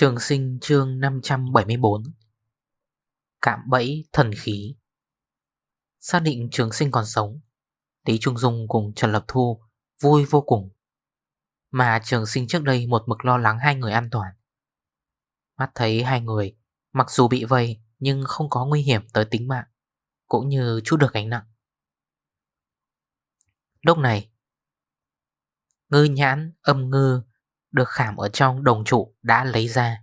Trường sinh chương 574 Cạm bẫy, thần khí. Xác định trường sinh còn sống, Lý Trung Dung cùng Trần Lập Thu vui vô cùng. Mà trường sinh trước đây một mực lo lắng hai người an toàn. Mắt thấy hai người, Mặc dù bị vây Nhưng không có nguy hiểm tới tính mạng, Cũng như chút được gánh nặng. Lúc này, Ngư nhãn, âm ngư được khảm ở trong đồng trụ đã lấy ra.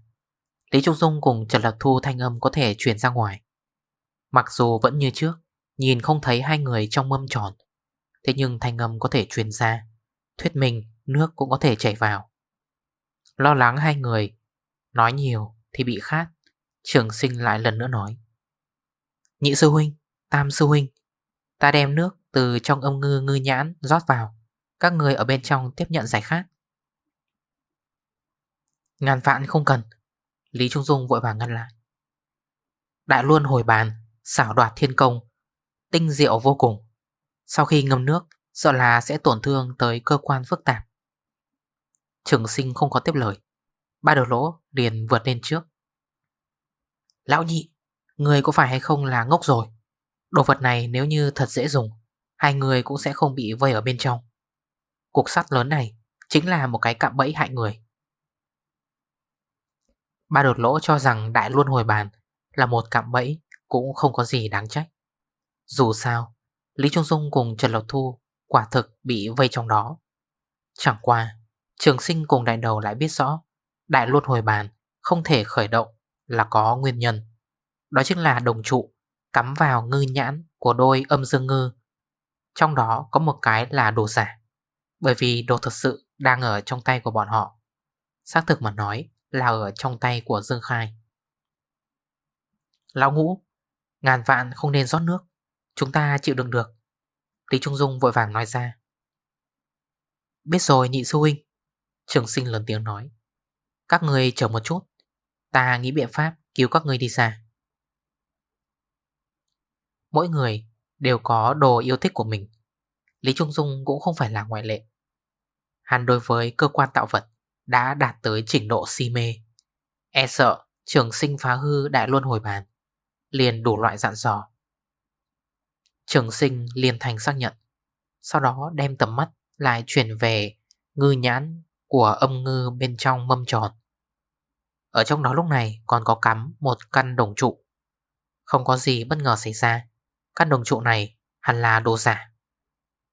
Lý Trung Dung cùng Trần Lạc Thu thanh âm có thể truyền ra ngoài. Mặc dù vẫn như trước, nhìn không thấy hai người trong mâm tròn, thế nhưng thanh âm có thể truyền ra, thuyết minh nước cũng có thể chảy vào. Lo lắng hai người, nói nhiều thì bị khát, trường sinh lại lần nữa nói. Nhị sư huynh, tam sư huynh, ta đem nước từ trong âm ngư ngư nhãn rót vào, các người ở bên trong tiếp nhận giải khát. Ngàn vạn không cần. Lý Trung Dung vội vàng ngăn lại. Đại luôn hồi bàn, Xảo đoạt thiên công, Tinh diệu vô cùng. Sau khi ngâm nước, Sợ là sẽ tổn thương tới cơ quan phức tạp. Trường sinh không có tiếp lời. Ba đầu lỗ liền vượt lên trước. Lão nhị, Người có phải hay không là ngốc rồi? Đồ vật này nếu như thật dễ dùng, Hai người cũng sẽ không bị vây ở bên trong. Cục sắt lớn này Chính là một cái cạm bẫy hại người. Ba đột lỗ cho rằng đại luân hồi bàn là một cạm bẫy cũng không có gì đáng trách. Dù sao, Lý Trung Dung cùng Trần Lộc Thu quả thực bị vây trong đó. Chẳng qua, trường sinh cùng đại đầu lại biết rõ đại luân hồi bàn không thể khởi động là có nguyên nhân. Đó chính là đồng trụ cắm vào ngư nhãn của đôi âm dương ngư. Trong đó có một cái là đồ giả. Bởi vì đồ thật sự đang ở trong tay của bọn họ. Xác thực mà nói, là ở trong tay của Dương Khai. Lão ngũ, ngàn vạn không nên rót nước, chúng ta chịu đựng được. Lý Trung Dung vội vàng nói ra. Biết rồi nhị sư huynh, trường sinh lớn tiếng nói. Các người chờ một chút, ta nghĩ biện pháp cứu các người đi ra. Mỗi người đều có đồ yêu thích của mình. Lý Trung Dung cũng không phải là ngoại lệ. Hắn đối với cơ quan tạo vật đã đạt tới trình độ si mê. E sợ trường sinh phá hư đại luân hồi bàn, liền đủ loại dặn dò. Trường sinh liền thành xác nhận, sau đó đem tầm mắt lại chuyển về ngư nhãn của âm ngư bên trong mâm tròn. Ở trong đó lúc này còn có cắm một căn đồng trụ. Không có gì bất ngờ xảy ra, căn đồng trụ này hẳn là đồ giả.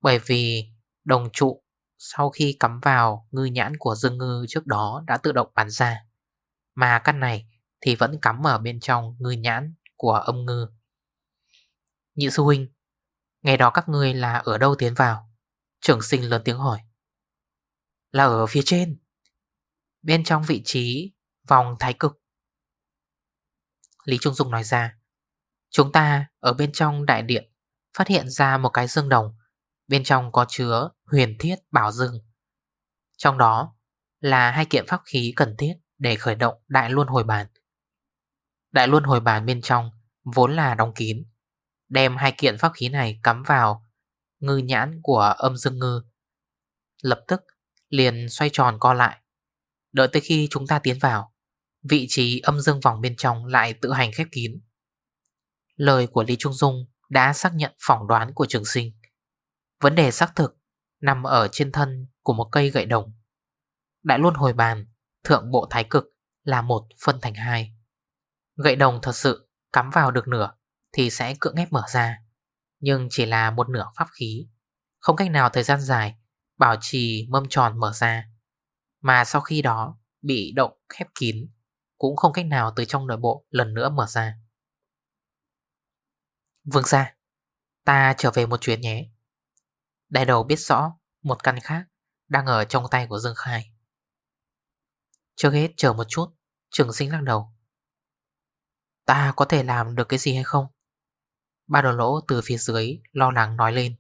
Bởi vì đồng trụ sau khi cắm vào ngư nhãn của dương ngư trước đó đã tự động bắn ra. Mà căn này thì vẫn cắm ở bên trong ngư nhãn của âm ngư. Nhị sư huynh, ngày đó các ngươi là ở đâu tiến vào? Trưởng sinh lớn tiếng hỏi. Là ở phía trên. Bên trong vị trí vòng thái cực. Lý Trung Dung nói ra. Chúng ta ở bên trong đại điện phát hiện ra một cái dương đồng Bên trong có chứa huyền thiết bảo dương. Trong đó là hai kiện pháp khí cần thiết để khởi động đại luân hồi bàn Đại luân hồi bàn bên trong vốn là đóng kín, Đem hai kiện pháp khí này cắm vào ngư nhãn của âm dương ngư, Lập tức liền xoay tròn co lại. Đợi tới khi chúng ta tiến vào, Vị trí âm dương vòng bên trong lại tự hành khép kín. Lời của Lý Trung Dung đã xác nhận phỏng đoán của trường sinh. Vấn đề xác thực nằm ở trên thân của một cây gậy đồng. Đại luân hồi bàn, thượng bộ thái cực là một phân thành hai. Gậy đồng thật sự cắm vào được nửa thì sẽ cưỡng ép mở ra. Nhưng chỉ là một nửa pháp khí. Không cách nào thời gian dài bảo trì mâm tròn mở ra. Mà sau khi đó bị động khép kín cũng không cách nào từ trong nội bộ lần nữa mở ra. Vương ra, ta trở về một chuyến nhé. Đại đầu biết rõ một căn khác đang ở trong tay của Dương Khai. Trước hết chờ một chút, trường sinh lắc đầu. Ta có thể làm được cái gì hay không? Ba đầu lỗ từ phía dưới lo lắng nói lên.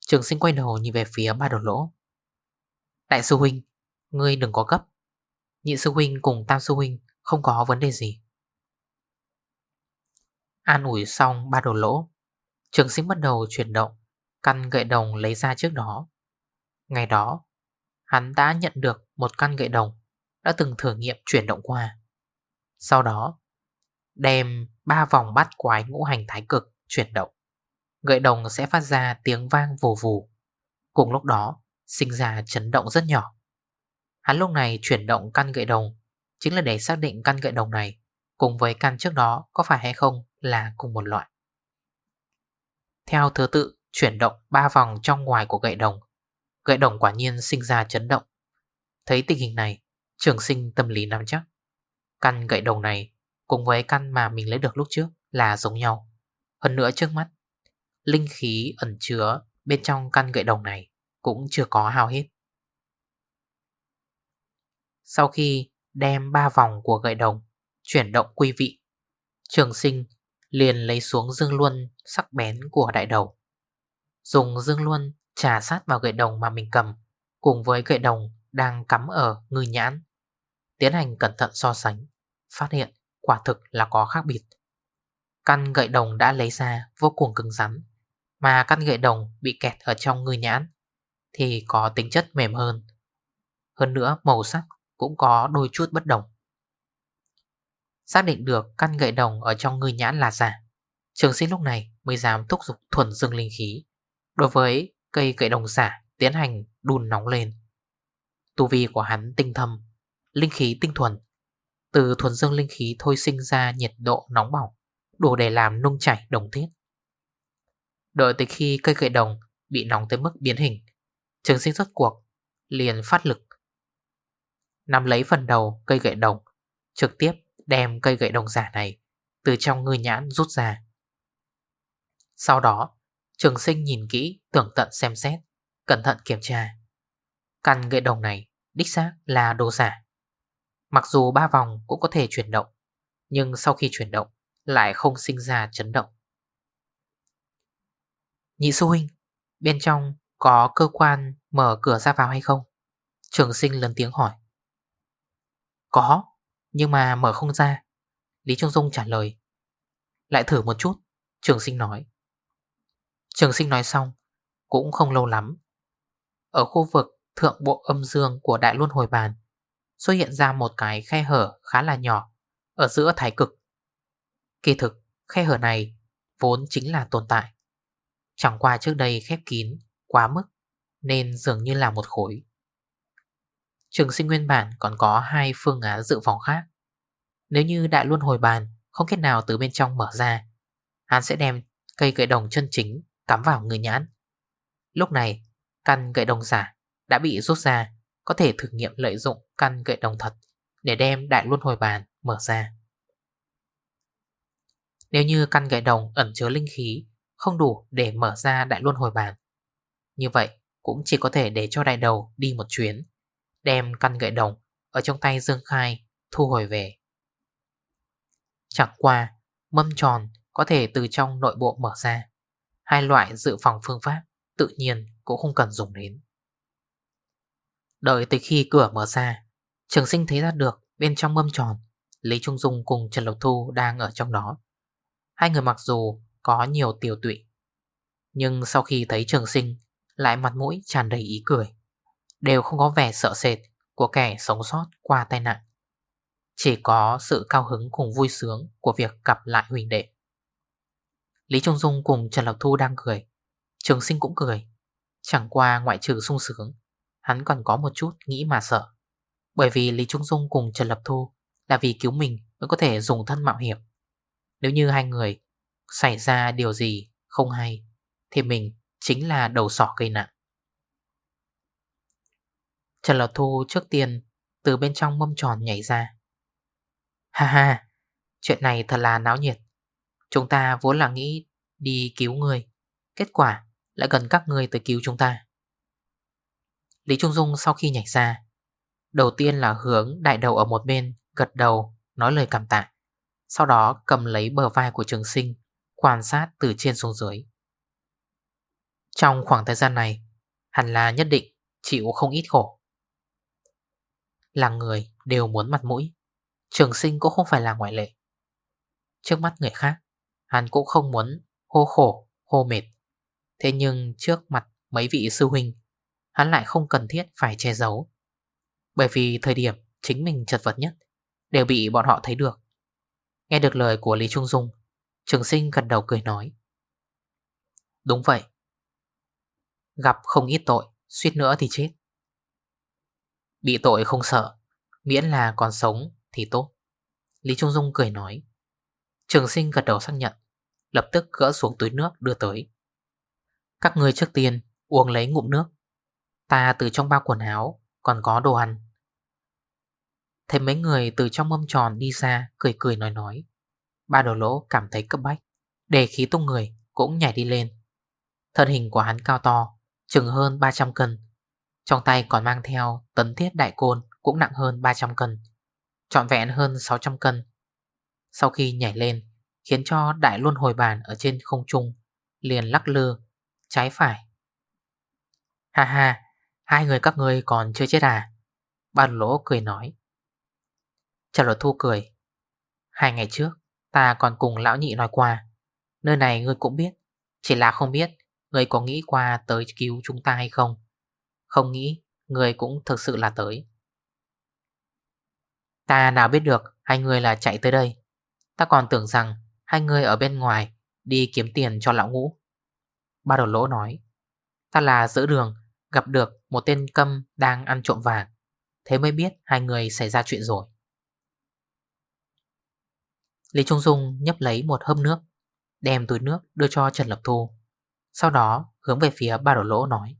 Trường sinh quay đầu nhìn về phía ba đầu lỗ. Đại sư huynh, ngươi đừng có gấp. Nhị sư huynh cùng tam sư huynh không có vấn đề gì. An ủi xong ba đầu lỗ, trường sinh bắt đầu chuyển động căn gậy đồng lấy ra trước đó. Ngày đó, hắn đã nhận được một căn gậy đồng đã từng thử nghiệm chuyển động qua. Sau đó, đem ba vòng bát quái ngũ hành thái cực chuyển động. Gậy đồng sẽ phát ra tiếng vang vù vù. Cùng lúc đó, sinh ra chấn động rất nhỏ. Hắn lúc này chuyển động căn gậy đồng chính là để xác định căn gậy đồng này cùng với căn trước đó có phải hay không là cùng một loại. Theo thứ tự chuyển động ba vòng trong ngoài của gậy đồng, gậy đồng quả nhiên sinh ra chấn động. Thấy tình hình này, trường sinh tâm lý nắm chắc. Căn gậy đồng này cùng với căn mà mình lấy được lúc trước là giống nhau. Hơn nữa trước mắt, linh khí ẩn chứa bên trong căn gậy đồng này cũng chưa có hao hết. Sau khi đem ba vòng của gậy đồng chuyển động quy vị, trường sinh liền lấy xuống dương luân sắc bén của đại đầu. Dùng dương luân trà sát vào gậy đồng mà mình cầm cùng với gậy đồng đang cắm ở ngư nhãn. Tiến hành cẩn thận so sánh, phát hiện quả thực là có khác biệt. Căn gậy đồng đã lấy ra vô cùng cứng rắn, mà căn gậy đồng bị kẹt ở trong ngư nhãn thì có tính chất mềm hơn. Hơn nữa màu sắc cũng có đôi chút bất đồng. Xác định được căn gậy đồng ở trong ngư nhãn là giả, trường sinh lúc này mới dám thúc giục thuần dương linh khí. Đối với cây cậy đồng giả tiến hành đun nóng lên. Tu vi của hắn tinh thâm, linh khí tinh thuần. Từ thuần dương linh khí thôi sinh ra nhiệt độ nóng bỏng, đủ để làm nung chảy đồng thiết. Đợi tới khi cây cậy đồng bị nóng tới mức biến hình, trường sinh rốt cuộc liền phát lực. Nắm lấy phần đầu cây gậy đồng, trực tiếp đem cây gậy đồng giả này từ trong ngư nhãn rút ra. Sau đó, trường sinh nhìn kỹ, tưởng tận xem xét, cẩn thận kiểm tra. Căn gậy đồng này đích xác là đồ giả. Mặc dù ba vòng cũng có thể chuyển động, nhưng sau khi chuyển động lại không sinh ra chấn động. Nhị sư huynh, bên trong có cơ quan mở cửa ra vào hay không? Trường sinh lớn tiếng hỏi. Có, nhưng mà mở không ra. Lý Trung Dung trả lời. Lại thử một chút, trường sinh nói. Trường sinh nói xong, cũng không lâu lắm. Ở khu vực thượng bộ âm dương của đại luân hồi bàn xuất hiện ra một cái khe hở khá là nhỏ ở giữa thái cực. Kỳ thực, khe hở này vốn chính là tồn tại. Chẳng qua trước đây khép kín, quá mức, nên dường như là một khối. Trường sinh nguyên bản còn có hai phương án dự phòng khác. Nếu như đại luân hồi bàn không kết nào từ bên trong mở ra, hắn sẽ đem cây gậy đồng chân chính cắm vào người nhãn. Lúc này, căn gậy đồng giả đã bị rút ra, có thể thử nghiệm lợi dụng căn gậy đồng thật để đem đại luân hồi bàn mở ra. Nếu như căn gậy đồng ẩn chứa linh khí không đủ để mở ra đại luân hồi bàn, như vậy cũng chỉ có thể để cho đại đầu đi một chuyến, đem căn gậy đồng ở trong tay Dương Khai thu hồi về. Chẳng qua, mâm tròn có thể từ trong nội bộ mở ra. Hai loại dự phòng phương pháp tự nhiên cũng không cần dùng đến. Đợi tới khi cửa mở ra, trường sinh thấy ra được bên trong mâm tròn, Lý Trung Dung cùng Trần Lộc Thu đang ở trong đó. Hai người mặc dù có nhiều tiểu tụy, nhưng sau khi thấy trường sinh lại mặt mũi tràn đầy ý cười, đều không có vẻ sợ sệt của kẻ sống sót qua tai nạn. Chỉ có sự cao hứng cùng vui sướng của việc gặp lại huỳnh đệ. Lý Trung Dung cùng Trần Lộc Thu đang cười, trường sinh cũng cười. Chẳng qua ngoại trừ sung sướng Hắn còn có một chút nghĩ mà sợ. Bởi vì Lý Trung Dung cùng Trần Lập Thu Là vì cứu mình mới có thể dùng thân mạo hiểm. Nếu như hai người Xảy ra điều gì không hay Thì mình chính là đầu sỏ gây nạn. Trần Lập Thu trước tiên Từ bên trong mâm tròn nhảy ra. Ha ha Chuyện này thật là náo nhiệt. Chúng ta vốn là nghĩ đi cứu người, Kết quả lại gần các người tới cứu chúng ta. Lý Trung Dung sau khi nhảy ra, Đầu tiên là hướng đại đầu ở một bên, Gật đầu, nói lời cảm tạ, Sau đó cầm lấy bờ vai của trường sinh, Quan sát từ trên xuống dưới. Trong khoảng thời gian này, Hẳn là nhất định chịu không ít khổ. Là người đều muốn mặt mũi, Trường sinh cũng không phải là ngoại lệ. Trước mắt người khác Hắn cũng không muốn hô khổ, hô mệt. Thế nhưng trước mặt mấy vị sư huynh Hắn lại không cần thiết phải che giấu. Bởi vì thời điểm chính mình chật vật nhất Đều bị bọn họ thấy được. Nghe được lời của Lý Trung Dung Trường sinh gật đầu cười nói. Đúng vậy. Gặp không ít tội Suýt nữa thì chết. Bị tội không sợ Miễn là còn sống thì tốt. Lý Trung Dung cười nói. Trường sinh gật đầu xác nhận, Lập tức gỡ xuống túi nước đưa tới. Các người trước tiên uống lấy ngụm nước. Ta từ trong bao quần áo Còn có đồ ăn. Thấy mấy người từ trong mâm tròn đi ra, Cười cười nói nói. Ba đồ lỗ cảm thấy cấp bách đề khí tung người cũng nhảy đi lên. Thân hình của hắn cao to, Chừng hơn 300 cân. Trong tay còn mang theo tấn thiết đại côn Cũng nặng hơn 300 cân, Trọn vẹn hơn 600 cân. Sau khi nhảy lên, Khiến cho đại luân hồi bàn ở trên không trung Liền lắc lư, Trái phải. Ha ha, Hai người các ngươi còn chưa chết à? Ba lỗ cười nói. Trả lời thu cười. Hai ngày trước, Ta còn cùng lão nhị nói qua. Nơi này ngươi cũng biết, Chỉ là không biết Ngươi có nghĩ qua tới cứu chúng ta hay không. Không nghĩ Ngươi cũng thực sự là tới. Ta nào biết được Hai người là chạy tới đây. Ta còn tưởng rằng Hai người ở bên ngoài Đi kiếm tiền cho lão ngũ. Ba đầu lỗ nói, Ta là giữa đường, Gặp được một tên câm đang ăn trộm vàng, Thế mới biết hai người xảy ra chuyện rồi. Lý Trung Dung nhấp lấy một hâm nước, Đem túi nước đưa cho Trần Lập Thu, Sau đó hướng về phía ba đổ lỗ nói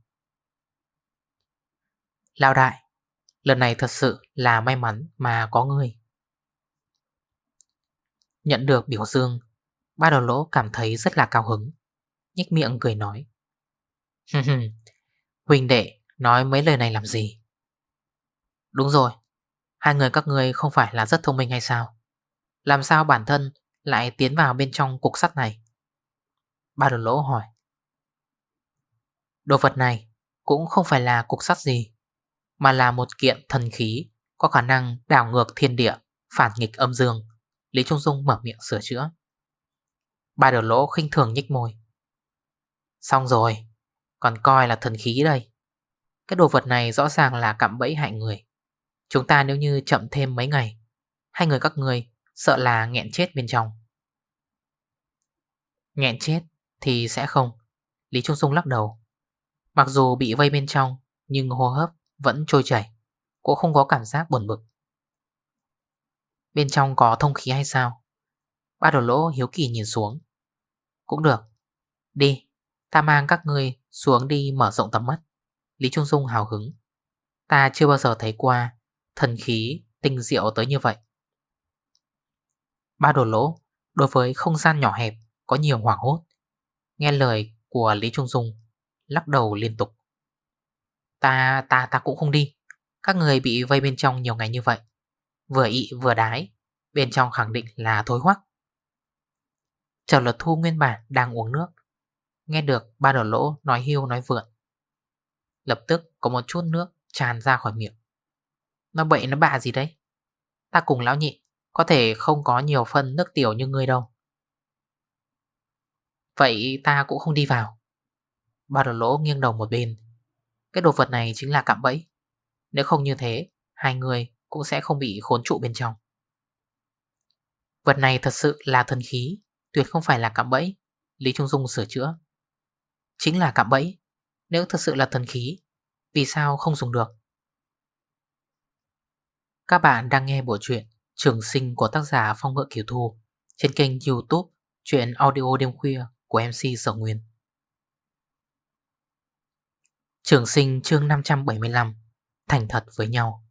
Lao đại, Lần này thật sự là may mắn mà có người Nhận được biểu dương Ba đầu lỗ cảm thấy rất là cao hứng Nhích miệng cười nói Huỳnh đệ nói mấy lời này làm gì Đúng rồi Hai người các người không phải là rất thông minh hay sao làm sao bản thân lại tiến vào bên trong cục sắt này? Ba đồ lỗ hỏi. Đồ vật này cũng không phải là cục sắt gì, mà là một kiện thần khí có khả năng đảo ngược thiên địa, phản nghịch âm dương. Lý Trung Dung mở miệng sửa chữa. Ba đầu lỗ khinh thường nhích môi. Xong rồi, còn coi là thần khí đây. Cái đồ vật này rõ ràng là cạm bẫy hại người. Chúng ta nếu như chậm thêm mấy ngày, hai người các người Sợ là nghẹn chết bên trong Nghẹn chết thì sẽ không Lý Trung Dung lắc đầu Mặc dù bị vây bên trong Nhưng hô hấp vẫn trôi chảy Cũng không có cảm giác buồn bực Bên trong có thông khí hay sao Ba đồ lỗ hiếu kỳ nhìn xuống Cũng được Đi Ta mang các người xuống đi mở rộng tầm mắt Lý Trung Dung hào hứng Ta chưa bao giờ thấy qua Thần khí tinh diệu tới như vậy Ba đồ lỗ đối với không gian nhỏ hẹp có nhiều hoảng hốt. Nghe lời của Lý Trung Dung lắc đầu liên tục. Ta, ta, ta cũng không đi. Các người bị vây bên trong nhiều ngày như vậy. Vừa ị vừa đái, bên trong khẳng định là thối hoắc. Trần luật thu nguyên bản đang uống nước. Nghe được ba đồ lỗ nói hiu nói vượn. Lập tức có một chút nước tràn ra khỏi miệng. Nó bậy nó bạ gì đấy? Ta cùng lão nhị có thể không có nhiều phân nước tiểu như ngươi đâu Vậy ta cũng không đi vào Ba đồ lỗ nghiêng đầu một bên Cái đồ vật này chính là cạm bẫy Nếu không như thế Hai người cũng sẽ không bị khốn trụ bên trong. Vật này thật sự là thần khí, Tuyệt không phải là cạm bẫy, Lý Trung Dung sửa chữa. Chính là cạm bẫy, Nếu thật sự là thần khí, Vì sao không dùng được? Các bạn đang nghe bộ truyện Trường sinh của tác giả Phong Ngựa Kiều Thu trên kênh youtube Chuyện audio đêm khuya của MC Sở Nguyên. Trường sinh chương 575 Thành thật với nhau.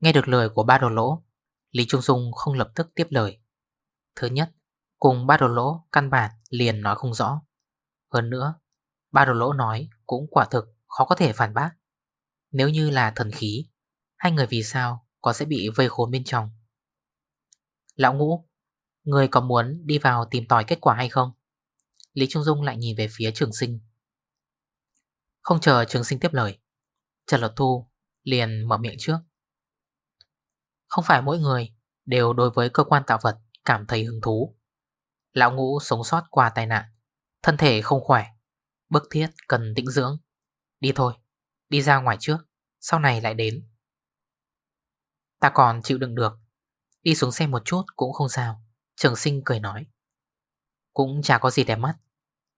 Nghe được lời của ba đồ lỗ, Lý Trung Dung không lập tức tiếp lời. Thứ nhất, Cùng ba đồ lỗ căn bản liền nói không rõ. Hơn nữa, Ba đồ lỗ nói cũng quả thực khó có thể phản bác. Nếu như là thần khí, Hai người vì sao có sẽ bị vây khốn bên trong? Lão ngũ, Người có muốn đi vào tìm tòi kết quả hay không? Lý Trung Dung lại nhìn về phía trường sinh. Không chờ trường sinh tiếp lời, Trần Lột Thu liền mở miệng trước. Không phải mỗi người Đều đối với cơ quan tạo vật Cảm thấy hứng thú. Lão ngũ sống sót qua tai nạn Thân thể không khỏe Bức thiết cần tĩnh dưỡng. Đi thôi, đi ra ngoài trước Sau này lại đến. Ta còn chịu đựng được. Đi xuống xe một chút cũng không sao Trường sinh cười nói. Cũng chả có gì đẹp mắt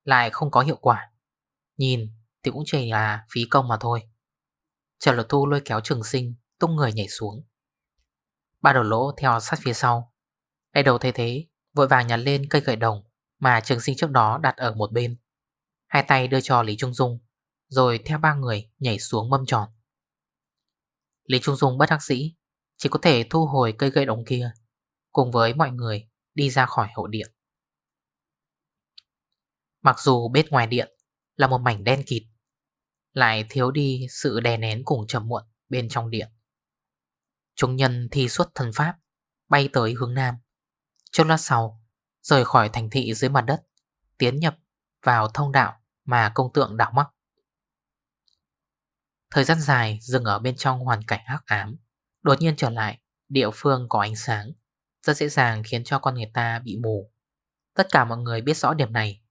Lại không có hiệu quả. Nhìn thì cũng chỉ là phí công mà thôi. Trần Lột Thu lôi kéo trường sinh Tung người nhảy xuống. Ba đầu lỗ theo sát phía sau. Đại đầu thấy thế Vội vàng nhặt lên cây gậy đồng Mà trường sinh trước đó đặt ở một bên. Hai tay đưa cho Lý Trung Dung Rồi theo ba người nhảy xuống mâm tròn Lý Trung Dung bất đắc sĩ, Chỉ có thể thu hồi cây gậy đồng kia Cùng với mọi người đi ra khỏi hậu điện. Mặc dù bên ngoài điện là một mảnh đen kịt Lại thiếu đi sự đè nén cùng chậm muộn bên trong điện. Chúng nhân thi xuất thần pháp, Bay tới hướng nam. Trong lát sau, Rời khỏi thành thị dưới mặt đất, Tiến nhập vào thông đạo Mà công tượng đảo mắc. Thời gian dài dừng ở bên trong hoàn cảnh hắc ám, Đột nhiên trở lại Địa phương có ánh sáng, Rất dễ dàng khiến cho con người ta bị mù. Tất cả mọi người biết rõ điểm này,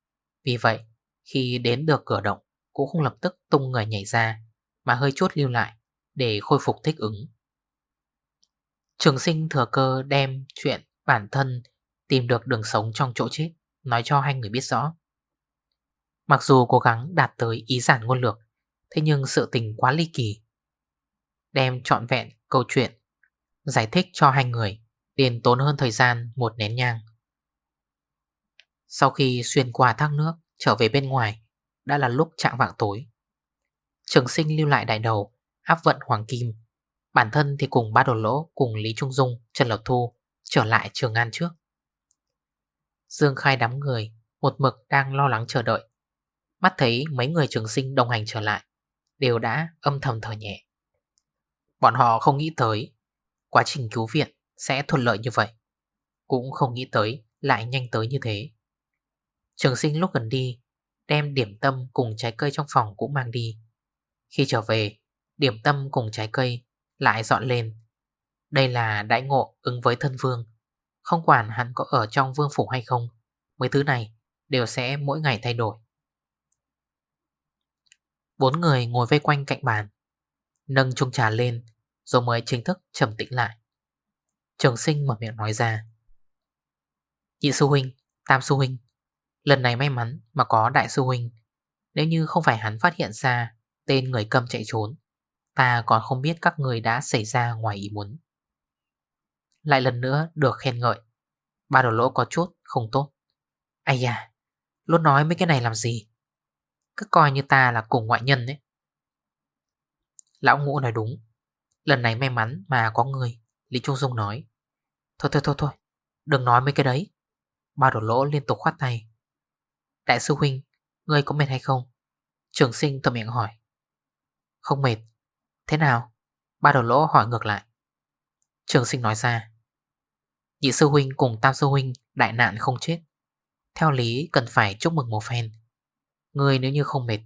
Vì vậy khi đến được cửa động Cũng không lập tức tung người nhảy ra, Mà hơi chút lưu lại Để khôi phục thích ứng. Trường sinh thừa cơ đem chuyện bản thân Tìm được đường sống trong chỗ chết, Nói cho hai người biết rõ. Mặc dù cố gắng đạt tới ý giản ngôn lược, Thế nhưng sự tình quá ly kỳ. Đem trọn vẹn câu chuyện Giải thích cho hai người, liền tốn hơn thời gian một nén nhang. Sau khi xuyên qua thác nước, Trở về bên ngoài, Đã là lúc trạng vạng tối. Trường sinh lưu lại đại đầu, Áp vận Hoàng Kim Bản thân thì cùng ba đồ lỗ Cùng Lý Trung Dung, Trần Lộc Thu Trở lại Trường An trước. Dương khai đám người Một mực đang lo lắng chờ đợi. Mắt thấy mấy người trường sinh đồng hành trở lại Đều đã âm thầm thở nhẹ. Bọn họ không nghĩ tới Quá trình cứu viện sẽ thuận lợi như vậy Cũng không nghĩ tới Lại nhanh tới như thế. Trường sinh lúc gần đi Đem điểm tâm cùng trái cây trong phòng cũng mang đi. Khi trở về Điểm tâm cùng trái cây lại dọn lên. Đây là đại ngộ ứng với thân vương. Không quản hắn có ở trong vương phủ hay không, Mấy thứ này đều sẽ mỗi ngày thay đổi. Bốn người ngồi vây quanh cạnh bàn, Nâng chung trà lên, Rồi mới chính thức trầm tĩnh lại. Trường sinh mở miệng nói ra, Nhị sư huynh, Tam sư huynh, Lần này may mắn mà có đại sư huynh. Nếu như không phải hắn phát hiện ra Tên người cầm chạy trốn Ta còn không biết các người đã xảy ra ngoài ý muốn. Lại lần nữa được khen ngợi. Ba đồ lỗ có chút không tốt. Ây da Luôn nói mấy cái này làm gì? Cứ coi như ta là cùng ngoại nhân đấy. Lão ngũ nói đúng. Lần này may mắn mà có người, Lý Trung Dung nói. Thôi thôi thôi thôi, Đừng nói mấy cái đấy. Ba đổ lỗ liên tục khoát tay. Đại sư huynh, Ngươi có mệt hay không? Trường sinh tầm miệng hỏi. Không mệt. Thế nào? Ba đầu lỗ hỏi ngược lại. Trường sinh nói ra, Nhị sư huynh cùng tam sư huynh Đại nạn không chết. Theo lý cần phải chúc mừng một phen. Người nếu như không mệt,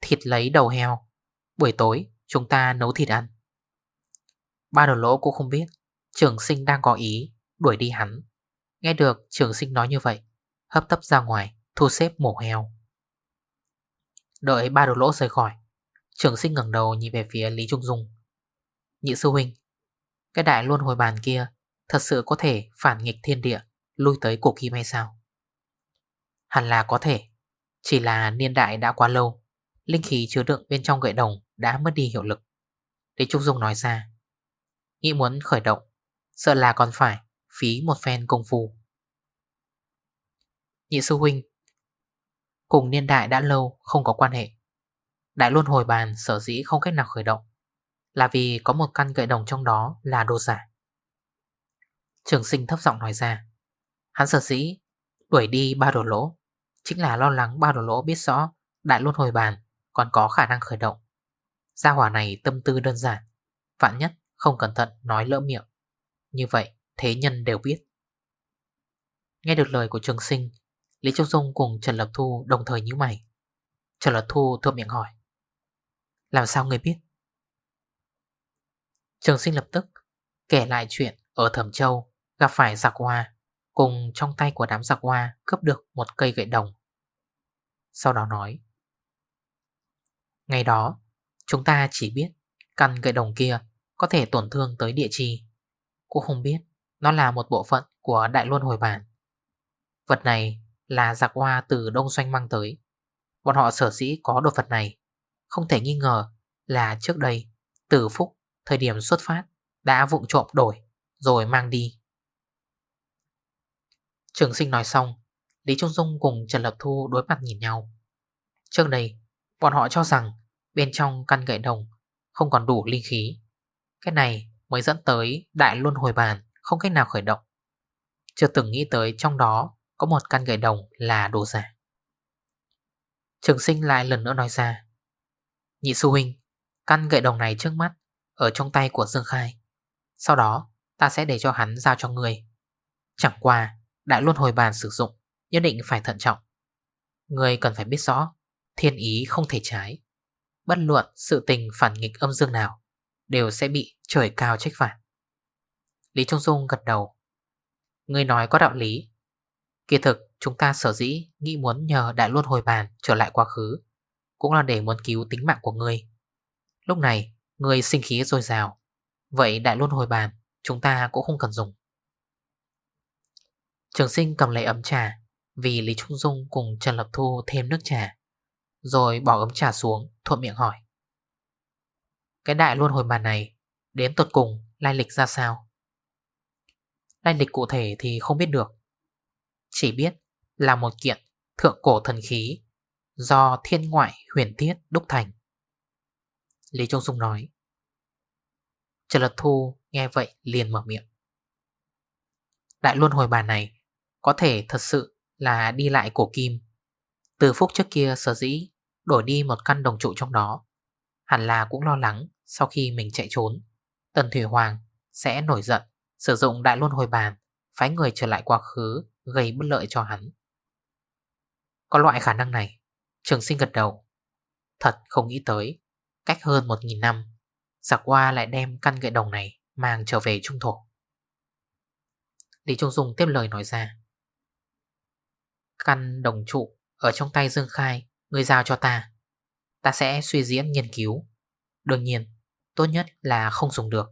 Thịt lấy đầu heo. Buổi tối, chúng ta nấu thịt ăn. Ba đầu lỗ cũng không biết, Trường sinh đang có ý Đuổi đi hắn. Nghe được trường sinh nói như vậy, Hấp tấp ra ngoài, Thu xếp mổ heo. Đợi ba đầu lỗ rời khỏi Trường sinh ngẩng đầu nhìn về phía Lý Trung Dung. Nhị sư huynh, Cái đại luân hồi bàn kia Thật sự có thể phản nghịch thiên địa, Lui tới cổ kim hay sao? Hẳn là có thể, Chỉ là niên đại đã quá lâu, Linh khí chứa đựng bên trong gậy đồng Đã mất đi hiệu lực. Lý Trung Dung nói ra. Nghĩ muốn khởi động, Sợ là còn phải phí một phen công phu. Nhị sư huynh, Cùng niên đại đã lâu không có quan hệ Đại luân hồi bàn sở dĩ không cách nào khởi động Là vì có một căn gậy đồng trong đó là đồ giả. Trường sinh thấp giọng nói ra, Hắn sở dĩ đuổi đi ba đồ lỗ Chính là lo lắng ba đồ lỗ biết rõ Đại luân hồi bàn còn có khả năng khởi động. Gia hỏa này tâm tư đơn giản, Vạn nhất không cẩn thận nói lỡ miệng. Như vậy, thế nhân đều biết. Nghe được lời của trường sinh, Lý Châu Dung cùng Trần Lập Thu đồng thời như mày. Trần Lập Thu thuộc miệng hỏi làm sao người biết? Trường sinh lập tức Kể lại chuyện ở Thẩm Châu, Gặp phải giặc hoa, Cùng trong tay của đám giặc hoa Cướp được một cây gậy đồng. Sau đó nói, Ngày đó, Chúng ta chỉ biết Căn gậy đồng kia Có thể tổn thương tới địa chi. Cũng không biết Nó là một bộ phận của đại luân hồi bản. Vật này là giặc hoa từ Đông Doanh mang tới. Bọn họ sở dĩ có đồ vật này không thể nghi ngờ là trước đây Tử Phúc, thời điểm xuất phát, Đã vụng trộm đổi, Rồi mang đi. Trường sinh nói xong, Lý Trung Dung cùng Trần Lập Thu đối mặt nhìn nhau. Trước đây, Bọn họ cho rằng bên trong căn gậy đồng Không còn đủ linh khí. Cái này mới dẫn tới đại luân hồi bàn Không cách nào khởi động. Chưa từng nghĩ tới trong đó Có một căn gậy đồng là đồ giả. Trường sinh lại lần nữa nói ra Nhị sư huynh, Căn gậy đồng này trước mắt, Ở trong tay của Dương Khai. Sau đó, ta sẽ để cho hắn giao cho người Chẳng qua, Đại luân hồi bàn sử dụng, Nhất định phải thận trọng. Người cần phải biết rõ, Thiên ý không thể trái. Bất luận sự tình phản nghịch âm dương nào, Đều sẽ bị trời cao trách phạt. Lý Trung Dung gật đầu. Người nói có đạo lý. Kỳ thực, chúng ta sở dĩ Nghĩ muốn nhờ đại luân hồi bàn trở lại quá khứ. Cũng là để muốn cứu tính mạng của người. Lúc này, Người sinh khí dồi dào Vậy đại luân hồi bàn, Chúng ta cũng không cần dùng. Trường sinh cầm lấy ấm trà, Vì Lý Trung Dung cùng Trần Lập Thu thêm nước trà, Rồi bỏ ấm trà xuống, Thuận miệng hỏi. Cái đại luân hồi bàn này, Đến tuột cùng lai lịch ra sao? Lai lịch cụ thể thì không biết được. Chỉ biết là một kiện Thượng cổ thần khí. Do thiên ngoại huyền thiết đúc thành. Lý Trung Dung nói. Trần Lật Thu nghe vậy liền mở miệng. Đại luân hồi bàn này Có thể thật sự là đi lại cổ kim. Từ phúc trước kia sở dĩ Đổi đi một căn đồng trụ trong đó, Hẳn là cũng lo lắng Sau khi mình chạy trốn, Tần Thủy Hoàng sẽ nổi giận, Sử dụng đại luân hồi bàn Phái người trở lại quá khứ, Gây bất lợi cho hắn. Có loại khả năng này Trường sinh gật đầu. Thật không nghĩ tới, Cách hơn 1.000 năm, Giặc qua lại đem căn gậy đồng này Mang trở về trung thổ. Lý Trung Dung tiếp lời nói ra. Căn đồng trụ Ở trong tay Dương Khai Người giao cho ta. Ta sẽ suy diễn nghiên cứu. Đương nhiên, tốt nhất là không dùng được.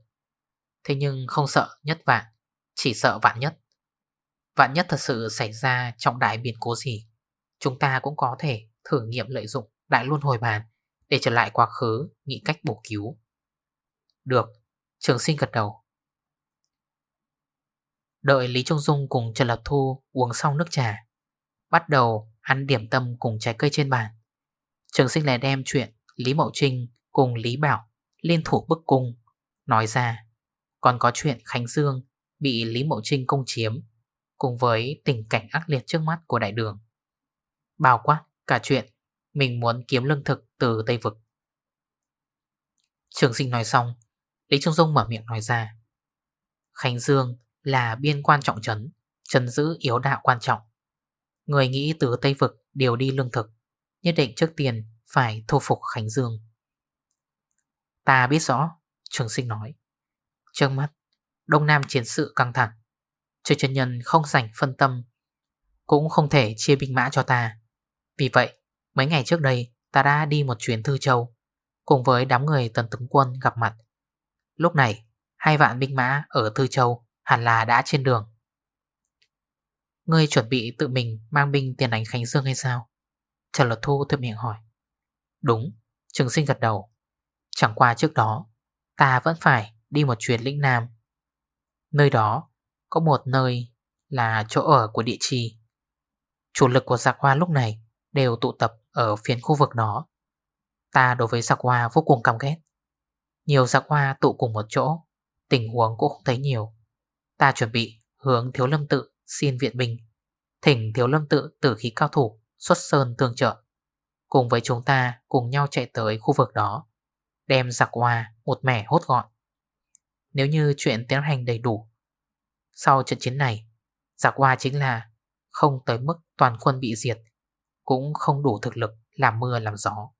Thế nhưng không sợ nhất vạn, Chỉ sợ vạn nhất. Vạn nhất thật sự xảy ra trọng đại biến cố gì, Chúng ta cũng có thể thử nghiệm lợi dụng đại luân hồi bàn Để trở lại quá khứ, Nghĩ cách bổ cứu. Được, Trường sinh gật đầu. Đợi Lý Trung Dung cùng Trần Lập Thu uống xong nước trà, Bắt đầu ăn điểm tâm cùng trái cây trên bàn. Trường sinh lại đem chuyện Lý Mậu Trinh cùng Lý Bảo liên thủ bức cung, Nói ra. Còn có chuyện Khánh Dương Bị Lý Mậu Trinh công chiếm Cùng với tình cảnh ác liệt trước mắt của đại đường. Bao quát cả chuyện Mình muốn kiếm lương thực từ Tây Vực. Trường sinh nói xong, Lý Trung Dung mở miệng nói ra, Khánh Dương là biên quan trọng trấn Trấn giữ yếu đạo quan trọng. Người nghĩ từ Tây Vực đều đi lương thực, Nhất định trước tiên phải thu phục Khánh Dương. Ta biết rõ, Trường sinh nói. Trước mắt, Đông Nam chiến sự căng thẳng Trời chân nhân không dành phân tâm, Cũng không thể chia binh mã cho ta. Vì vậy, Mấy ngày trước đây, ta đã đi một chuyến Thư Châu, Cùng với đám người tần tướng quân gặp mặt. Lúc này, Hai vạn binh mã ở Thư Châu Hẳn là đã trên đường. Ngươi chuẩn bị tự mình Mang binh tiền đánh Khánh Dương hay sao? Trần Luật Thu thuận miệng hỏi. Đúng, Trường sinh gật đầu. Chẳng qua trước đó, Ta vẫn phải đi một chuyến lĩnh Nam. Nơi đó Có một nơi là chỗ ở của địa trì Chủ lực của giặc hoa lúc này Đều tụ tập ở phiến khu vực đó. Ta đối với giặc hoa vô cùng căm ghét. Nhiều giặc hoa tụ cùng một chỗ, Tình huống cũng không thấy nhiều. Ta chuẩn bị hướng thiếu lâm tự Xin viện binh, Thỉnh thiếu lâm tự tử khí cao thủ, Xuất sơn tương trợ. Cùng với chúng ta cùng nhau chạy tới khu vực đó, Đem giặc hoa một mẻ hốt gọn. Nếu như chuyện tiến hành đầy đủ, Sau trận chiến này Giặc hoa chính là Không tới mức toàn quân bị diệt. Cũng không đủ thực lực làm mưa, làm gió.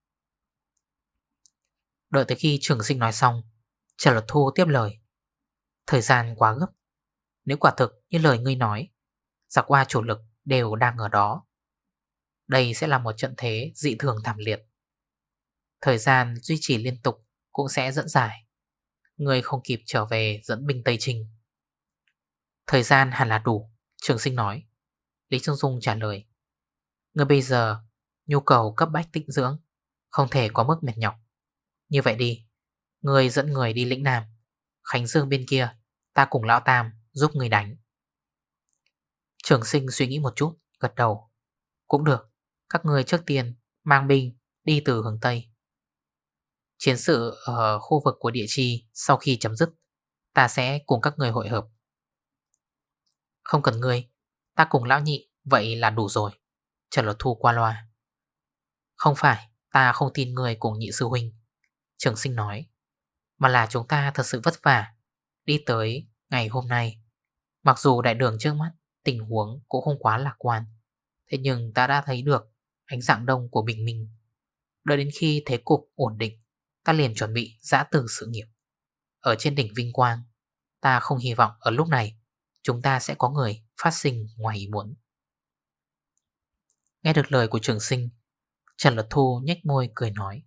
Đợi tới khi trường sinh nói xong, Trần Luật Thu tiếp lời. Thời gian quá gấp. Nếu quả thực như lời ngươi nói, Giặc qua chủ lực đều đang ở đó. Đây sẽ là một trận thế dị thường thảm liệt. Thời gian duy trì liên tục cũng sẽ dẫn dài. Người không kịp trở về dẫn binh Tây Trình Thời gian hẳn là đủ, Trường sinh nói. Lý Trương Dung trả lời. Người bây giờ, nhu cầu cấp bách tịnh dưỡng, Không thể quá mức mệt nhọc. Như vậy đi Người dẫn người đi lĩnh Nam, Khánh Dương bên kia, Ta cùng Lão Tam giúp người đánh. Trường sinh suy nghĩ một chút, Gật đầu. Cũng được, Các người trước tiên mang binh đi từ hướng Tây. Chiến sự ở khu vực của địa chi Sau khi chấm dứt, Ta sẽ cùng các người hội hợp. Không cần người Ta cùng lão nhị, Vậy là đủ rồi. Trần Luật Thu qua loa. Không phải, ta không tin người cùng nhị sư huynh, Trường sinh nói, Mà là chúng ta thật sự vất vả Đi tới ngày hôm nay. Mặc dù đại đường trước mắt Tình huống cũng không quá lạc quan, Thế nhưng ta đã thấy được Ánh dạng đông của bình minh. Đợi đến khi thế cục ổn định, Ta liền chuẩn bị giã từ sự nghiệp. Ở trên đỉnh Vinh Quang, Ta không hy vọng ở lúc này Chúng ta sẽ có người phát sinh ngoài ý muốn. Nghe được lời của trường sinh, Trần Luật Thu nhếch môi cười nói.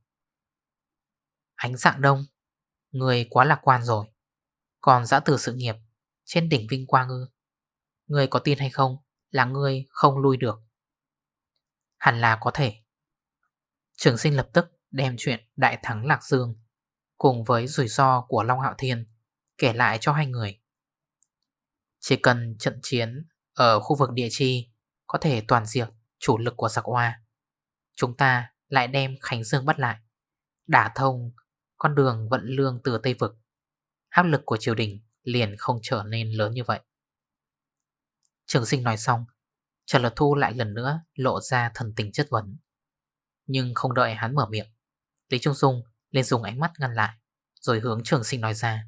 Ánh dạng đông, Người quá lạc quan rồi. Còn giã từ sự nghiệp Trên đỉnh Vinh Quang ư. Người có tin hay không Là người không lui được. Hẳn là có thể. Trường sinh lập tức đem chuyện đại thắng Lạc Dương Cùng với rủi ro của Long Hạo Thiên Kể lại cho hai người. Chỉ cần trận chiến Ở khu vực địa chi Có thể toàn diệt chủ lực của giặc hoa Chúng ta lại đem Khánh Dương bắt lại. Đả thông, con đường vận lương từ Tây Vực. Áp lực của triều đình liền không trở nên lớn như vậy. Trường sinh nói xong, Trần Lật Thu lại lần nữa lộ ra thần tình chất vấn. Nhưng không đợi hắn mở miệng, Lý Trung Dung lên dùng ánh mắt ngăn lại, Rồi hướng trường sinh nói ra.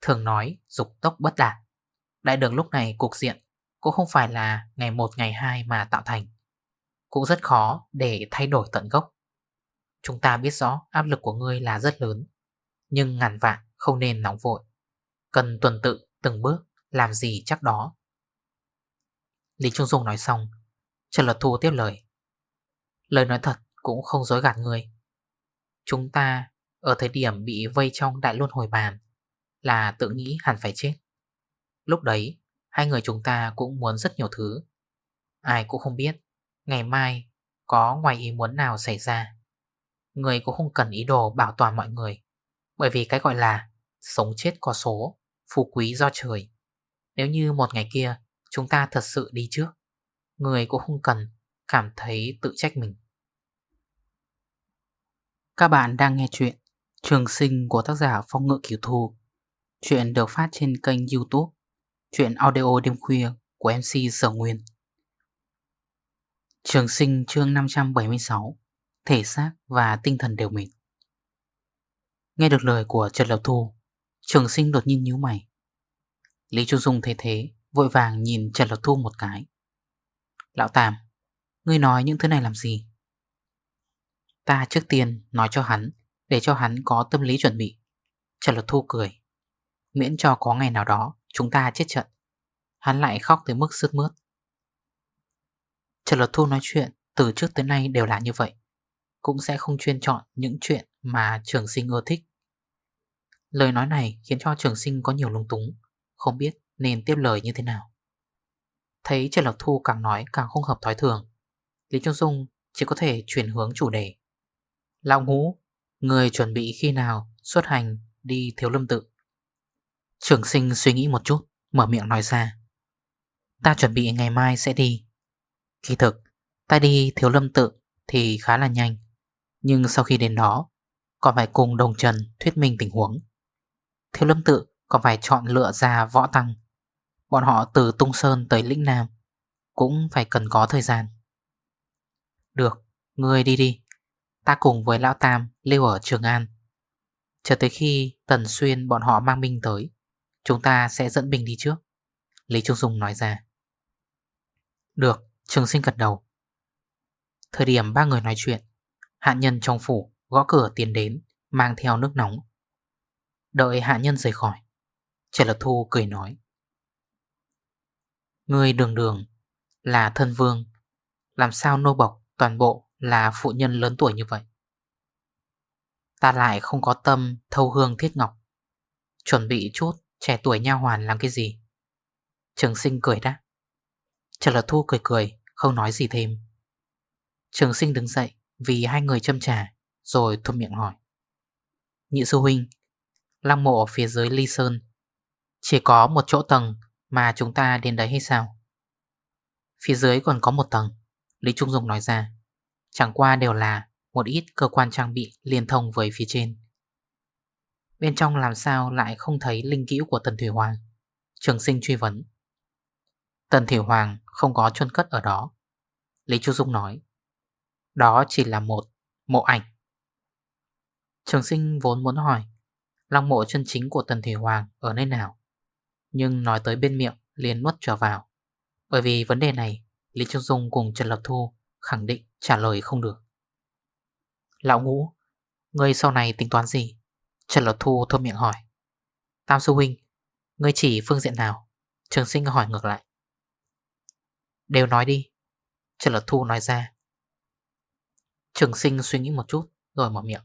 Thường nói dục tốc bất đạt Đại đường lúc này cục diện cũng không phải là ngày 1 ngày 2 mà tạo thành. Cũng rất khó để thay đổi tận gốc. Chúng ta biết rõ áp lực của ngươi là rất lớn, Nhưng ngàn vạn không nên nóng vội. Cần tuần tự từng bước Làm gì chắc đó. Lý Trung Dung nói xong, Trần Luật Thu tiếp lời. Lời nói thật cũng không dối gạt người Chúng ta ở thời điểm bị vây trong đại luân hồi bàn Là tự nghĩ hẳn phải chết. Lúc đấy Hai người chúng ta cũng muốn rất nhiều thứ. Ai cũng không biết Ngày mai có ngoài ý muốn nào xảy ra. Người cũng không cần ý đồ bảo toàn mọi người Bởi vì cái gọi là Sống chết có số Phú quý do trời. Nếu như một ngày kia Chúng ta thật sự đi trước Người cũng không cần cảm thấy tự trách mình. Các bạn đang nghe chuyện Trường sinh của tác giả Phong Ngự Kiều Thù, Chuyện được phát trên kênh youtube. Chuyện audio đêm khuya của MC Sở Nguyên. Trường sinh chương 576 Thể xác và tinh thần đều mệt. Nghe được lời của Trần Lập Thu, Trường sinh đột nhiên nhíu mày. Lý Trung Dung thấy thế, Vội vàng nhìn Trần Lập Thu một cái. Lão Tàm Ngươi nói những thứ này làm gì? Ta trước tiên nói cho hắn, Để cho hắn có tâm lý chuẩn bị. Trần Lập Thu cười. Miễn cho có ngày nào đó Chúng ta chết trận. Hắn lại khóc tới mức sướt mướt. Trần Lập Thu nói chuyện Từ trước tới nay đều là như vậy. Cũng sẽ không chuyên chọn những chuyện Mà trường sinh ưa thích. Lời nói này khiến cho trường sinh có nhiều lung túng, Không biết nên tiếp lời như thế nào. Thấy Trần Lộc Thu càng nói càng không hợp thói thường, Lý Trung Dung chỉ có thể chuyển hướng chủ đề. Lão ngũ, Người chuẩn bị khi nào xuất hành đi thiếu lâm tự? Trường sinh suy nghĩ một chút Mở miệng nói ra. Ta chuẩn bị ngày mai sẽ đi. Kỳ thực Ta đi thiếu lâm tự thì khá là nhanh. Nhưng sau khi đến đó Còn phải cùng đồng trần thuyết minh tình huống. Thiếu lâm tự còn phải chọn lựa ra võ tăng. Bọn họ từ Tung Sơn tới Lĩnh Nam Cũng phải cần có thời gian. Được, ngươi đi đi. Ta cùng với Lão Tam lưu ở Trường An. Chờ tới khi Tần Xuyên bọn họ mang binh tới Chúng ta sẽ dẫn binh đi trước. Lý Trung Dung nói ra. Được, Trường Sinh gật đầu. Thời điểm ba người nói chuyện Hạ nhân trong phủ gõ cửa tiến đến Mang theo nước nóng. Đợi hạ nhân rời khỏi Trần Lật Thu cười nói. Người đường đường là thân vương Làm sao nô bộc toàn bộ là phụ nhân lớn tuổi như vậy? Ta lại không có tâm thâu hương thiết ngọc Chuẩn bị chút trẻ tuổi nha hoàn làm cái gì? Trường sinh cười đáp. Trần Lật Thu cười cười, Không nói gì thêm. Trường sinh đứng dậy vì hai người châm trà, Rồi thôn miệng hỏi. Nhị sư huynh, Lăng mộ ở phía dưới ly sơn, Chỉ có một chỗ tầng Mà chúng ta đến đấy hay sao? Phía dưới còn có một tầng, Lý Trung Dung nói ra. Chẳng qua đều là một ít cơ quan trang bị liên thông với phía trên. Bên trong làm sao lại không thấy linh cữu của Tần Thủy Hoàng? Trường sinh truy vấn. Tần Thủy Hoàng không có chôn cất ở đó. Lý Chu Dung nói, Đó chỉ là một mộ ảnh. Trường sinh vốn muốn hỏi, Long mộ chân chính của Tần Thủy Hoàng ở nơi nào? Nhưng nói tới bên miệng liền nuốt trở vào. Bởi vì vấn đề này, Lý Trung Dung cùng Trần Lập Thu khẳng định trả lời không được. Lão ngũ Ngươi sau này tính toán gì? Trần Lột Thu thôi miệng hỏi. Tam Sư Huynh, Ngươi chỉ phương diện nào? Trường sinh hỏi ngược lại. Đều nói đi. Trần Lột Thu nói ra. Trường sinh suy nghĩ một chút, Rồi mở miệng.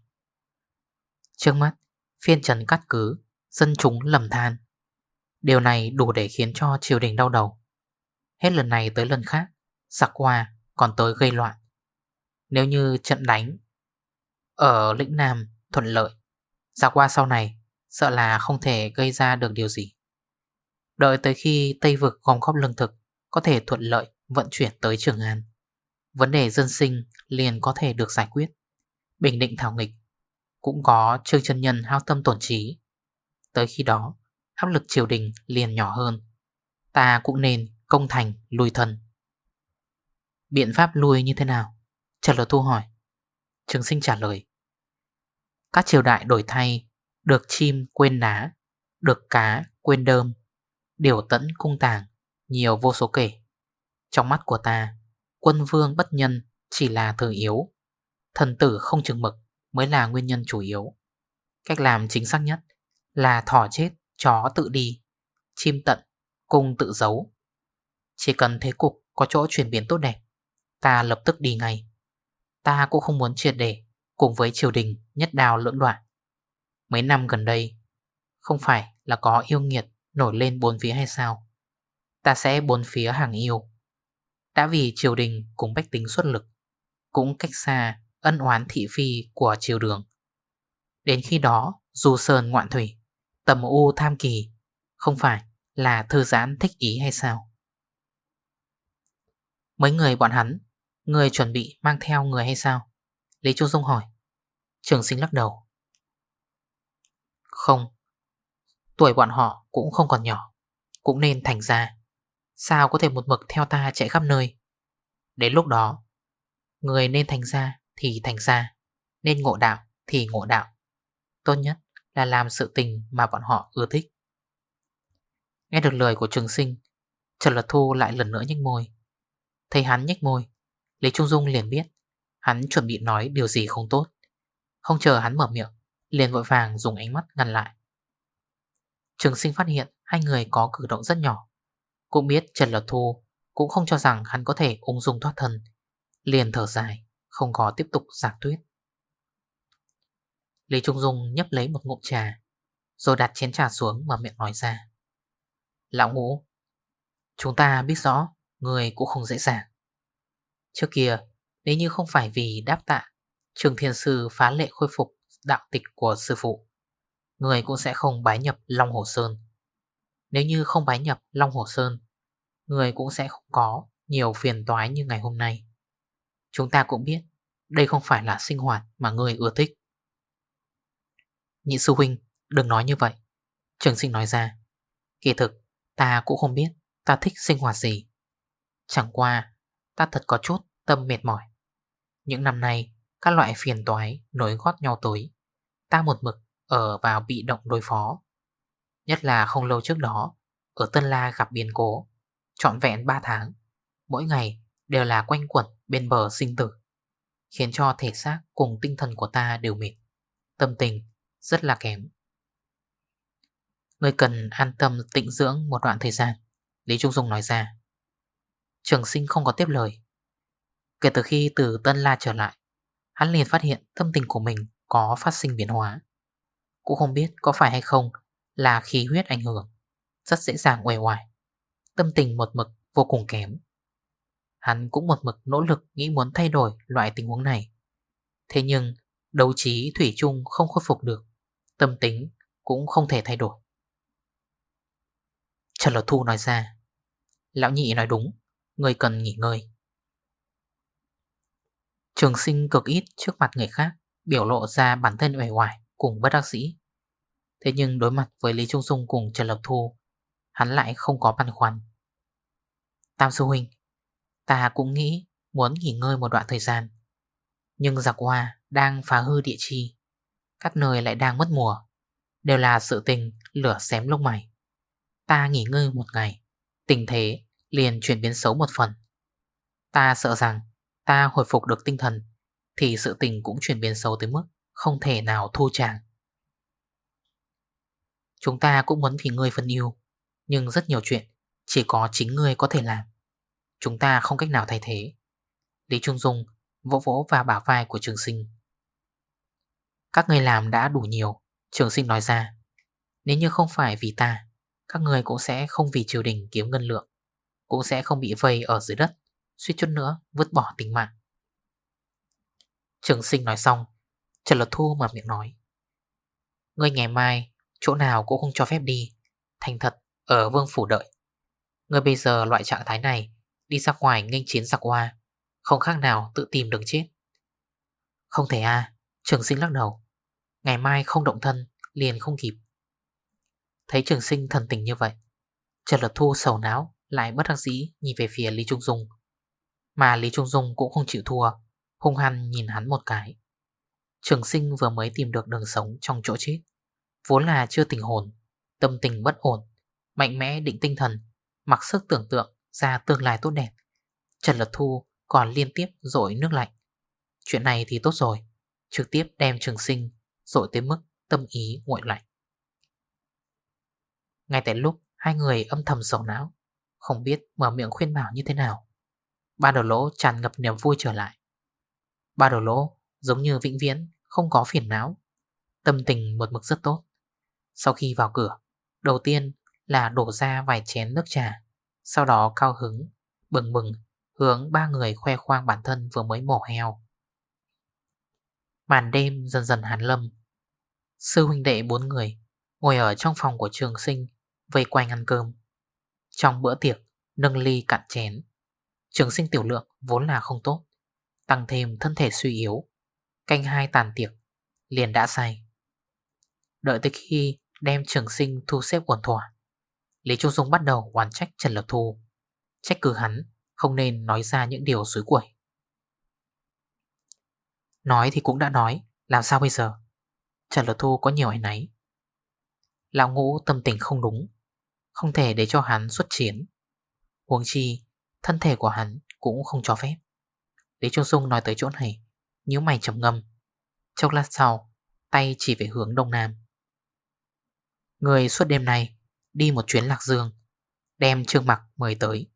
Trước mắt, phiên trần cắt cứ, Dân chúng lầm than. Điều này đủ để khiến cho triều đình đau đầu. Hết lần này tới lần khác, Giặc qua còn tới gây loạn. Nếu như trận đánh Ở lĩnh Nam thuận lợi dạo qua sau này, Sợ là không thể gây ra được điều gì. Đợi tới khi Tây Vực gom góp lương thực, Có thể thuận lợi vận chuyển tới Trường An. Vấn đề dân sinh liền có thể được giải quyết. Bình định thảo nghịch, Cũng có trương chân nhân hao tâm tổn trí. Tới khi đó Áp lực triều đình liền nhỏ hơn. Ta cũng nên công thành lùi thần. Biện pháp lùi như thế nào? Trần Lột Thu hỏi. Trường sinh trả lời. Các triều đại đổi thay Được chim quên ná Được cá quên đơm Điều tẫn cung tàng Nhiều vô số kể. Trong mắt của ta Quân vương bất nhân chỉ là thừa yếu Thần tử không chừng mực Mới là nguyên nhân chủ yếu. Cách làm chính xác nhất Là thỏ chết, chó tự đi Chim tận, cung tự giấu. Chỉ cần thế cục có chỗ chuyển biến tốt đẹp Ta lập tức đi ngay. Ta cũng không muốn triệt để Cùng với triều đình nhất đào lưỡng đoạn. Mấy năm gần đây, Không phải là có yêu nghiệt Nổi lên bốn phía hay sao? Ta sẽ bốn phía hàng yêu. Đã vì triều đình cùng bách tính xuất lực, Cũng cách xa Ân oán thị phi của triều đường. Đến khi đó Du sơn ngoạn thủy, Tầm u tham kỳ, Không phải là thư giãn thích ý hay sao? Mấy người bọn hắn, Người chuẩn bị mang theo người hay sao? Lý Trung Dung hỏi. Trường sinh lắc đầu. Không, Tuổi bọn họ cũng không còn nhỏ, Cũng nên thành ra Sao có thể một mực theo ta chạy khắp nơi? Đến lúc đó, Người nên thành ra thì thành ra Nên ngộ đạo thì ngộ đạo. Tốt nhất là làm sự tình mà bọn họ ưa thích. Nghe được lời của trường sinh, Trần Lật Thu lại lần nữa nhếch môi. Thấy hắn nhếch môi, Lý Trung Dung liền biết Hắn chuẩn bị nói điều gì không tốt. Không chờ hắn mở miệng, Liền vội vàng dùng ánh mắt ngăn lại. Trường sinh phát hiện Hai người có cử động rất nhỏ. Cũng biết Trần Lật Thu Cũng không cho rằng hắn có thể ung dung thoát thân, Liền thở dài, Không có tiếp tục giảng thuyết. Lý Trung Dung nhấp lấy một ngụm trà, Rồi đặt chén trà xuống mở miệng nói ra. Lão ngũ, Chúng ta biết rõ, Người cũng không dễ dàng. Trước kia, nếu như không phải vì đáp tạ Trường Thiên Sư phá lệ khôi phục đạo tịch của sư phụ. Người cũng sẽ không bái nhập Long Hồ Sơn. Nếu như không bái nhập Long Hồ Sơn Người cũng sẽ không có nhiều phiền toái như ngày hôm nay. Chúng ta cũng biết Đây không phải là sinh hoạt mà người ưa thích. Nhị sư huynh đừng nói như vậy. Trường sinh nói ra Kỳ thực ta cũng không biết ta thích sinh hoạt gì. Chẳng qua ta thật có chút tâm mệt mỏi. Những năm nay, các loại phiền toái nối gót nhau tới. Ta một mực ở vào bị động đối phó. Nhất là không lâu trước đó, ở Tân La gặp biến cố, trọn vẹn 3 tháng. Mỗi ngày đều là quanh quẩn bên bờ sinh tử, khiến cho thể xác cùng tinh thần của ta đều mệt. Tâm tình rất là kém. Người cần an tâm tịnh dưỡng một đoạn thời gian Lý Trung Dung nói ra Trường sinh không có tiếp lời Kể từ khi từ Tân La trở lại Hắn liền phát hiện tâm tình của mình có phát sinh biến hóa Cũng không biết có phải hay không là khí huyết ảnh hưởng Rất dễ dàng uể hoài tâm tình một mực vô cùng kém. Hắn cũng một mực nỗ lực nghĩ muốn thay đổi loại tình huống này. Thế nhưng, đấu trí Thủy chung không khôi phục được, tâm tính cũng không thể thay đổi. Trần Lột Thu nói ra, Lão nhị nói đúng, người cần nghỉ ngơi. Trường sinh cực ít trước mặt người khác, biểu lộ ra bản thân uể hoài cùng bất đắc sĩ. Thế nhưng đối mặt với Lý Trung Dung cùng Trần Lập Thu, hắn lại không có băn khoăn. Tam sư huynh, ta cũng nghĩ muốn nghỉ ngơi một đoạn thời gian. Nhưng giặc hoa đang phá hư địa chi, các nơi lại đang mất mùa, đều là sự tình lửa xém lông mày. Ta nghỉ ngơi một ngày, tình thế liền chuyển biến xấu một phần. Ta sợ rằng ta hồi phục được tinh thần thì sự tình cũng chuyển biến sâu tới mức không thể nào thu tràng. Chúng ta cũng muốn vì ngươi phân yêu, nhưng rất nhiều chuyện chỉ có chính ngươi có thể làm. Chúng ta không cách nào thay thế. Lý Trung Dung vỗ vỗ vào bả vai của trường sinh. Các ngươi làm đã đủ nhiều, trường sinh nói ra. Nếu như không phải vì ta, các người cũng sẽ không vì triều đình kiếm ngân lượng, cũng sẽ không bị vây ở dưới đất, suýt chút nữa vứt bỏ tính mạng. Trường sinh nói xong, Trần Lật Thu mở miệng nói. Ngươi ngày mai, chỗ nào cũng không cho phép đi, thành thật, ở vương phủ đợi. Ngươi bây giờ loại trạng thái này, đi ra ngoài nghênh chiến giặc hoa, không khác nào tự tìm đường chết. Không thể à, trường sinh lắc đầu. Ngày mai không động thân, liền không kịp. Thấy trường sinh thần tình như vậy Trần Lật Thu sầu não Lại bất đắc dĩ nhìn về phía Lý Trung Dung mà Lý Trung Dung cũng không chịu thua, Hung hăng nhìn hắn một cái. Trường sinh vừa mới tìm được đường sống trong chỗ chết, Vốn là chưa tình hồn, Tâm tình bất ổn, Mạnh mẽ định tinh thần, Mặc sức tưởng tượng ra tương lai tốt đẹp. Trần Lật Thu còn liên tiếp dội nước lạnh. Chuyện này thì tốt rồi, Trực tiếp đem trường sinh Dội tới mức tâm ý nguội lạnh. Ngay tại lúc hai người âm thầm sầu não, Không biết mở miệng khuyên bảo như thế nào. Ba đầu lỗ tràn ngập niềm vui trở lại. Ba đầu lỗ giống như vĩnh viễn, Không có phiền não. Tâm tình một mực rất tốt. Sau khi vào cửa, Đầu tiên là đổ ra vài chén nước trà, Sau đó cao hứng, Bừng bừng, hướng ba người khoe khoang bản thân vừa mới mổ heo. Màn đêm dần dần hàn lâm. Sư huynh đệ bốn người Ngồi ở trong phòng của trường sinh, Vây quanh ăn cơm. Trong bữa tiệc, nâng ly cạn chén. Trường sinh tiểu lượng vốn là không tốt, Tăng thêm thân thể suy yếu, Canh hai tàn tiệc, Liền đã say. Đợi tới khi đem trường sinh thu xếp ổn thỏa, Lý Trung Dung bắt đầu hoàn trách Trần Lập Thu. Trách cứ hắn Không nên nói ra những điều suối quẩy. Nói thì cũng đã nói, Làm sao bây giờ? Trần Lập Thu có nhiều ấy nấy Lão ngũ tâm tình không đúng, Không thể để cho hắn xuất chiến. Huống chi Thân thể của hắn cũng không cho phép. Lý Trung Dung nói tới chỗ này, Nhíu mày trầm ngâm. Chốc lát sau, Tay chỉ về hướng đông nam. Người suốt đêm này Đi một chuyến lạc dương, Đem Trương Mặc mời tới.